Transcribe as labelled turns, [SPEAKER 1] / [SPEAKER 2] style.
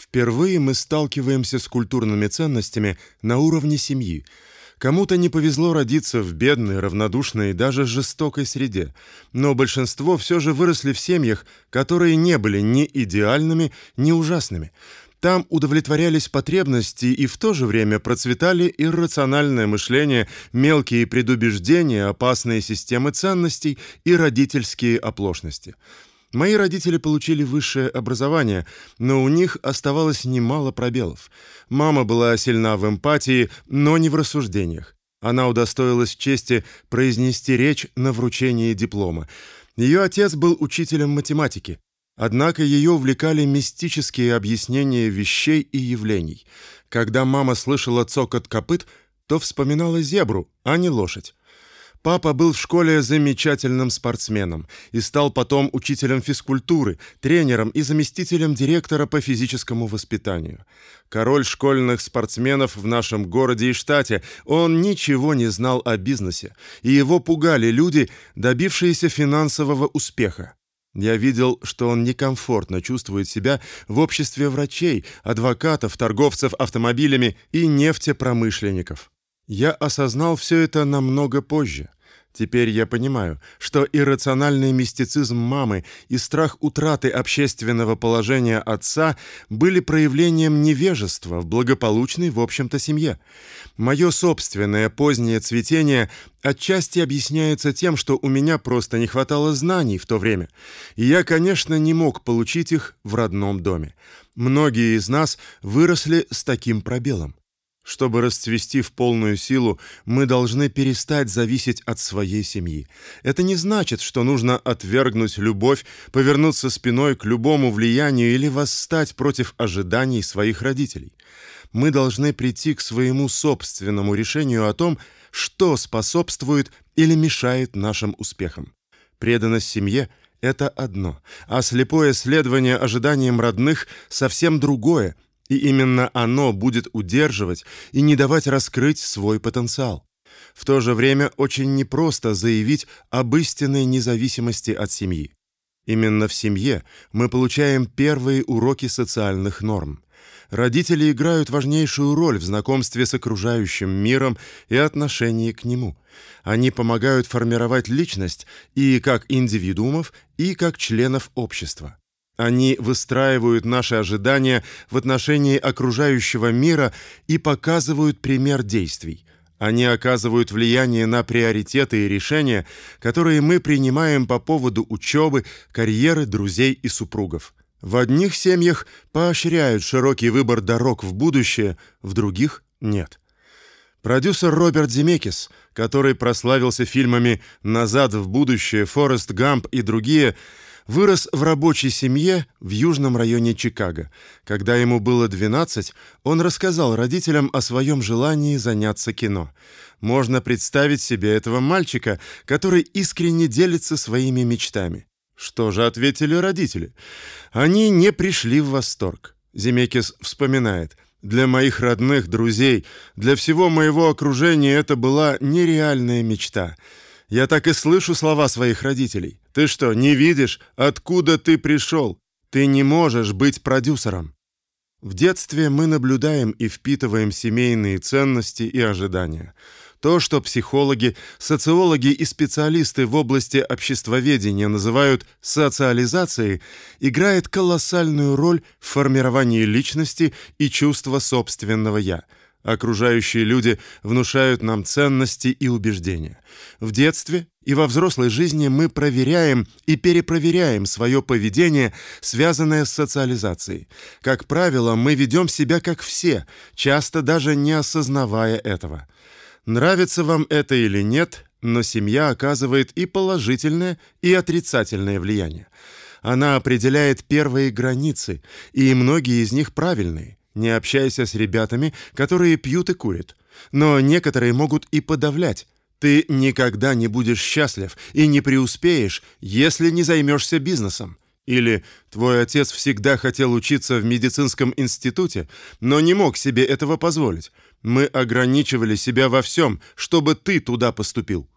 [SPEAKER 1] Впервые мы сталкиваемся с культурными ценностями на уровне семьи. Кому-то не повезло родиться в бедной, равнодушной, даже жестокой среде, но большинство все же выросли в семьях, которые не были ни идеальными, ни ужасными. Там удовлетворялись потребности и в то же время процветали иррациональное мышление, мелкие предубеждения, опасные системы ценностей и родительские оплошности. Мои родители получили высшее образование, но у них оставалось немало пробелов. Мама была сильна в эмпатии, но не в рассуждениях. Она удостоилась чести произнести речь на вручении диплома. Ее отец был учителем математики. Однако ее увлекали мистические объяснения вещей и явлений. Когда мама слышала цокот копыт, то вспоминала зебру, а не лошадь. Папа был в школе замечательным спортсменом и стал потом учителем физкультуры, тренером и заместителем директора по физическому воспитанию. Король школьных спортсменов в нашем городе и штате, он ничего не знал о бизнесе, и его пугали люди, добившиеся финансового успеха. Я видел, что он некомфортно чувствует себя в обществе врачей, адвокатов, торговцев автомобилями и нефтепромышленников. Я осознал все это намного позже. Теперь я понимаю, что иррациональный мистицизм мамы и страх утраты общественного положения отца были проявлением невежества в благополучной, в общем-то, семье. Мое собственное позднее цветение отчасти объясняется тем, что у меня просто не хватало знаний в то время, и я, конечно, не мог получить их в родном доме. Многие из нас выросли с таким пробелом. Чтобы расцвести в полную силу, мы должны перестать зависеть от своей семьи. Это не значит, что нужно отвергнуть любовь, повернуться спиной к любому влиянию или восстать против ожиданий своих родителей. Мы должны прийти к своему собственному решению о том, что способствует или мешает нашим успехам. Преданность семье это одно, а слепое следование ожиданиям родных совсем другое и именно оно будет удерживать и не давать раскрыть свой потенциал. В то же время очень непросто заявить об истинной независимости от семьи. Именно в семье мы получаем первые уроки социальных норм. Родители играют важнейшую роль в знакомстве с окружающим миром и отношении к нему. Они помогают формировать личность и как индивидуумов, и как членов общества. Они выстраивают наши ожидания в отношении окружающего мира и показывают пример действий. Они оказывают влияние на приоритеты и решения, которые мы принимаем по поводу учебы, карьеры, друзей и супругов. В одних семьях поощряют широкий выбор дорог в будущее, в других нет. Продюсер Роберт Земекис, который прославился фильмами Назад в будущее, Форест Гамп и другие, Вырос в рабочей семье в южном районе Чикаго. Когда ему было 12, он рассказал родителям о своем желании заняться кино. Можно представить себе этого мальчика, который искренне делится своими мечтами. Что же ответили родители? Они не пришли в восторг. Земекис вспоминает: для моих родных, друзей, для всего моего окружения это была нереальная мечта. Я так и слышу слова своих родителей. Ты что, не видишь, откуда ты пришел? Ты не можешь быть продюсером. В детстве мы наблюдаем и впитываем семейные ценности и ожидания. То, что психологи, социологи и специалисты в области обществоведения называют социализацией, играет колоссальную роль в формировании личности и чувства собственного я – Окружающие люди внушают нам ценности и убеждения. В детстве и во взрослой жизни мы проверяем и перепроверяем свое поведение, связанное с социализацией. Как правило, мы ведем себя как все, часто даже не осознавая этого. Нравится вам это или нет, но семья оказывает и положительное, и отрицательное влияние. Она определяет первые границы, и многие из них правильные. Не общайся с ребятами, которые пьют и курят. Но некоторые могут и подавлять. Ты никогда не будешь счастлив и не преуспеешь, если не займешься бизнесом. Или твой отец всегда хотел учиться в медицинском институте, но не мог себе этого позволить. Мы ограничивали себя во всем, чтобы ты туда поступил.